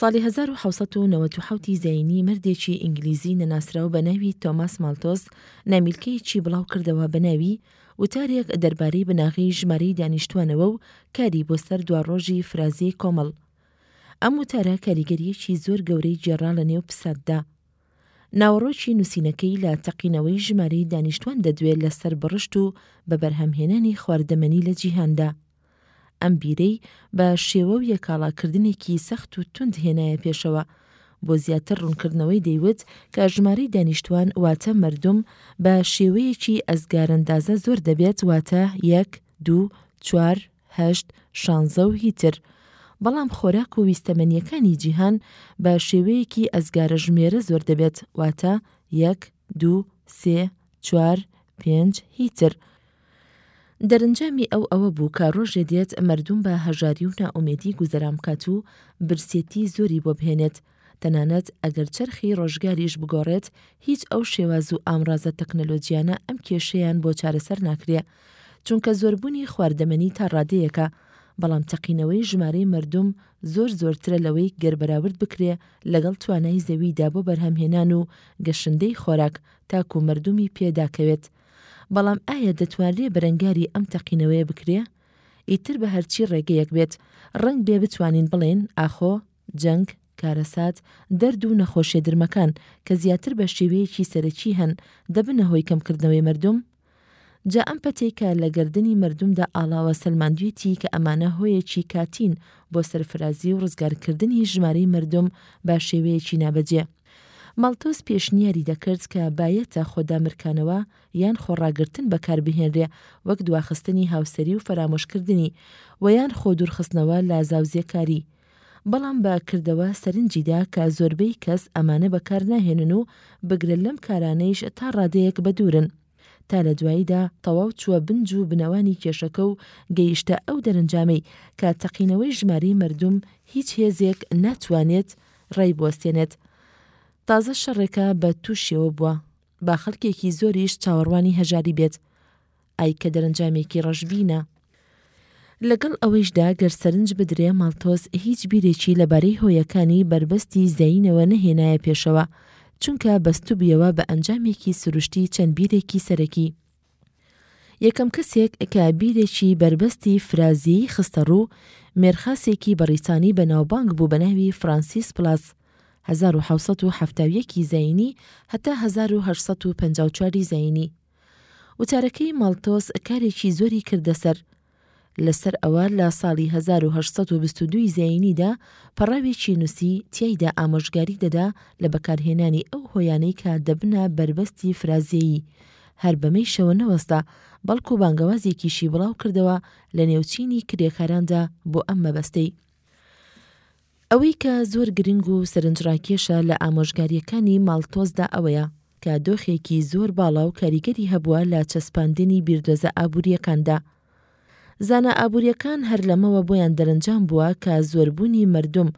ساڵی هەزار و حەوت سەد و نەوەد و حەوت ی زەینی مەردێکی ئینگلیزی نەناسراو بە ناوی تۆماس مالتۆز نامیلکەیەکی بڵاو کردەوە بە ناوی وتارێک دەربارەی بناغەی ژمارەی دانیشتوانەوە و کاری بۆ سەر دواڕۆژی فرازیی کۆمەڵ. ئەم وتارە کاریگەرییەکی زۆر گەورەی گێڕا لە نێو پساتدا. ناوەڕۆکی نووسینەکەی لە تەقینەوەی ژمارەی دانیشتوان دەدوێ لە سەر بڕشت و بە بەرهەمهێنانی خواردەمەنی لە جیهاندا. ئەم بیرەی بە شێوە و یەکاڵاکردنێکی سەخت و توند هێنایە پێشەوە، بۆ زیاتر ڕوونکردنەوەی دەیوت کە ژمارەی دانیشتوان واتە مەردوم بە شێوەیەکی ئەزگارەندازە زۆر دەبێت واتە یەک، دوو، چوار، هەشت، شانزە و هیتر بەڵام خۆراک و ویستەمەنییەکانی جیهان بە شێوەیەکی ئەزگارە ژمێرە زۆر دەبێت واتە یەک، دوو، سێ، چوار، پێنج، هیتر. دەرنجامی ئەو ئەوە بوو کە ڕۆژێ دێت مەردوم بە هەژاری و نائومێدی گوزەران بکات و برسێتی زۆری بۆ بهێنێت، تەنانەت ئەگەر چەرخی ڕۆژگاریش بگۆڕێت هیچ ئەو شێواز و ئامڕازە تەکنەلۆجیانە ئەم کێشەیان بۆ چارەسەر ناکرێ، چونکە زۆربونی خواردەمەنی تا ڕادەیەکە، بەڵام تەقینەوەی ژمارەی مەردوم زۆر زۆرترە لەوەی گەر بەراورد بکرێ لەگەڵ توانای زەویدا بۆ بەرهەمهێنان و گەشندەی خۆراک تاکو مەردومی پێ داکەوێت، بەڵام ئایا دەتوانرێ بەرەنگاری ئەم تەقینەوەیە بکرێ؟ ئیتر بە هەرچی ڕێگەیەک بێت، ڕەنگ بێ بتوانین بڵێین ئاخۆ، جەنگ، کارەسات، دەرد و نەخۆشیە درمەکان کە زیاتر بە شێوەیەکی سەرەکی هەن، دەبنە هۆی کەمکردنەوەی مردم؟ جا ئەم پەتەی کە لە گەردنی مردمدا ئاڵاوە سەلماندویەتی کە ئەمانە هۆیەکی کاتین بۆ سەرفرازی و ڕزگارکردنی ژمارەی مردم بە شێوەیەکی نابەجێ. مالتوس پێشنیاری دەکرد کە بایەتە خۆدامرکانەوە یان خۆڕاگرتن بەکاربهێنرێ وەک دواخستنی هاوسەری و فەرامۆشکردنی و یان خۆدوورخستنەوە لە زاوزێکاری بەڵام بە کردەوە سەرنجی دا کە زۆربەی کەس ئەمانە بەکارناهێنن و بگرە لەم کارانەیش تا ڕادەیەک بەدوورن تا لە دواییدا تەواو چووە بن جوو بنەوانی کێشەکە و گەیشتە ئەو دەرەنجامەی کە تەقینەوەی ژمارەی مەردوم هیچ هێزێک ناتوانێت ڕێی بوەستێنێت تازە شەڕێکە بە تووشیەوە بووە با خەلکێکی زۆریش چاوەڕوانی هەژاری بێت ئای کە دەرەنجامێکی ڕەشبینە. لەگەڵ ئەوەیشدا گەر سەرنج بدرێ ماڵتۆس هیچ بیرێکی لەبارەی هۆیەکانی بەربەستی زەینەوە نەهێنایە پێشەوە، چونکە بەستبوویەوە بە ئەنجامێکی سروشتی چەند بیرێکی سەرەکی. یەکەم کەسێک کە بیرێکی بەربەستی فرازیی خستە ڕوو، مێرخاسێکی بەڕیتانی بەناوبانگ بوو بە ناوی فرانسیس پڵاس، هەزار و حەوت سەد و حەفتا و یەک ی زایینی هەتا هەزار و هەشت سەد و پەنجا و چوار ی زایینی، وتارەکەی ماڵتۆس کارێکی زۆری کردە سەر لەسەر ئەوە لە ساڵی 1922 ی زەینیدا پەڕاوێکی نووسی تیایدا ئامۆژگاری دەدا لە بەکارهێنانی ئەو هۆیانەی کە دەبنە بەربەستی فرازێیی هەر بەمەیشەوە نەوەستا بەڵکو بانگەوازێکیشی بڵاو کردەوە لە نێوچینی کرێکاراندا بۆ ئەم مەبەستەی ئەوەی کە زۆر گرنگ و سەرنجڕاکێشە لە ئامۆژگارییەکانی مالتۆزدا ئەوەیە، کە دۆخێکی زۆر باڵا و کاریگەری هەبووە لە چەسپاندنی بیردۆزە ئابوورییەکاندا. زانا ئابوورییەکان هەر لەمەوە بۆیان دەرەنجام بووە کە زۆربوونی مەردوم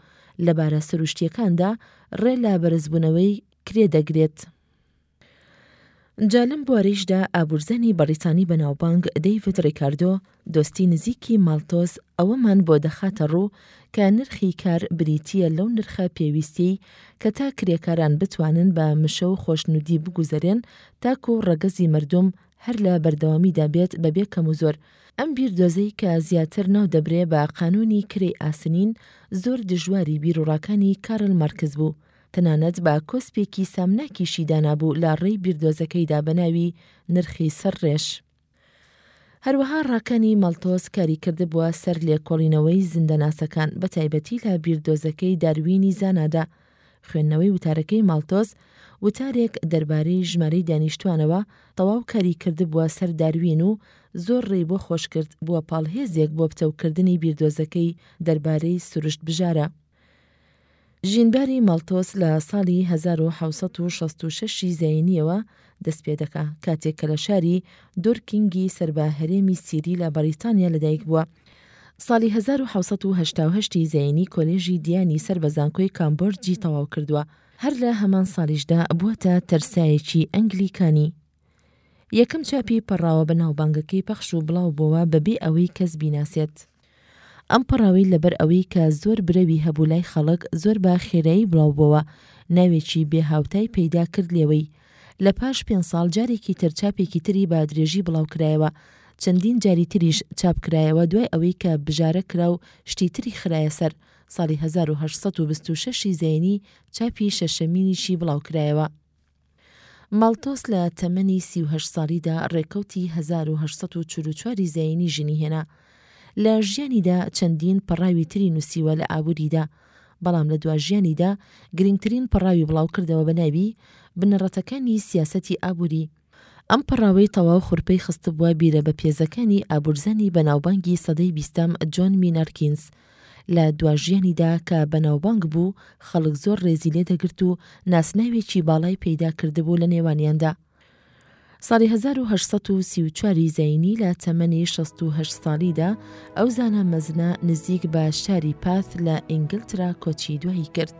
لە بارە سروشتییەکاندا ڕێ لە بەرزبوونەوەی کرێ دەگرێت. جا لەم بوارەیشدا ئابورزانی بەڕیتانی بەناوبانگ دەیڤد ڕیکاردۆ دۆستی نزیکی ماڵتۆز ئەوەمان بۆ دەخاتە ڕوو کە نرخی کار بریتییە لەو نرخە پێویستیەی کە تا کرێکاران بتوانن بە مشە و خۆشنودی بگوزەرێن تاکو ڕەگەزی مردم هەر لە بەردەوامیدا بێت بەبێ کەم و زۆر ئەم بیردۆزەی کە زیاتر ناو دەبرێ بە قانونی کرێی ئاسنین زۆر دژواری بیروڕاکانی کارل مارکس بوو تەنانەت بە کۆسپێکی سامناکیشی دانابوو لە ڕێی بیردۆزەکەیدا بە ناوی نرخی سەر ڕێش. هەروەها ڕاکانی مەڵتۆز کاری کردبووە سەر لێکۆڵینەوەی زیندەناسەکان بە تایبەتی لە بیردۆزەکەی داروینی زانادا، خوێندنەوەی وتارەکەی ماڵتۆز، وتارێک دەربارەی ژمارەی دانیشتوانەوە، تەواو کاری کردبووە سەر داروین و زۆر ڕێی بۆ خۆشکرد بووە پاڵ هێزێک بۆ پتەوکردنی بیردۆزەکەی دەربارەی سروشت بژارە. ژینباری مەڵتۆس لە ساڵی هەزار و حەوت سەد و شەست و شەش ی زەینییەوە دەست پێ دەکا، کاتێک کە لە شاری دۆرکینگی سەر بە هەرێمی سیری لە بەڕیتانیا لەدایک بووە. ساڵی هەزار و حەوت سەد و هەشتا و هەشت ی زەینی کۆلێژی دیانی سەر بە زانکۆی کامبۆرجی تەواو کردووە، هەر لە هەمان ساڵیشدا بووەتە تەرسایەکی ئەنگلیکانی. یەکەم چاپی پەڕاوە بەناوبانگەکەی پەخش و بڵاو بۆوە بەبێ ئەوەی کەس بیناسێت. ئەم پەڕاوەی لەبەر ئەوەی کە زۆر برەوی هەبوو لای خەڵک زۆر بە خێرایی بڵاو بۆوە، ناوێکی بێ هاوتای پەیدا کرد لێوەی. لە پاش پێنج ساڵ جارێکی تر چاپێکی تری بە درێژی بڵاو کرایەوە. چەندین جاری تریش چاپ کرایەوە دوای ئەوەی کە بژارە کرا و شتی تری خرایە سەر، ساڵی هەزار و هەشت سەد و بیست و شەش ی زەینی چاپی شەشەمینیشی بڵاو کرایەوە. مالتۆس لە تەمەنی سی و هەشت ساڵیدا ڕێکەوتی هەزار و هەشت سەد و چل و چوار ی زایینی ژنی هێنا. لە ژیانیدا چەندین پەڕاوی تری نووسیوە لە ئابووریدا، بەڵام لە دوا ژیانیدا گرنگترین پەڕاوی بڵاوکردەوە بە ناوی، بنەڕەتەکانی سیاسەتی ئابووری، ئەم پەڕاوەی تەواو خورپەی خستبووە بیرە بەپێزەکانی ئابوورزانی بەناوبانگی سەدەی بیستەم جۆن مینارکینس لە دواژیانیدا کە بەناوبانگ بوو، خەڵک زۆر ڕێزی لێ دەگرت و ناسناوێکی باڵای پەیدا کردبوو لە نێوانیاندا. ساڵی هەزار و هەشت سەد و سی و چوار ی زەینی لە تەمەنی شەست و هەشت ساڵیدا، ئەو زانا مەزنە نزیک بە شاری پاث لە ئینگلترا کۆچی دوایی کرد.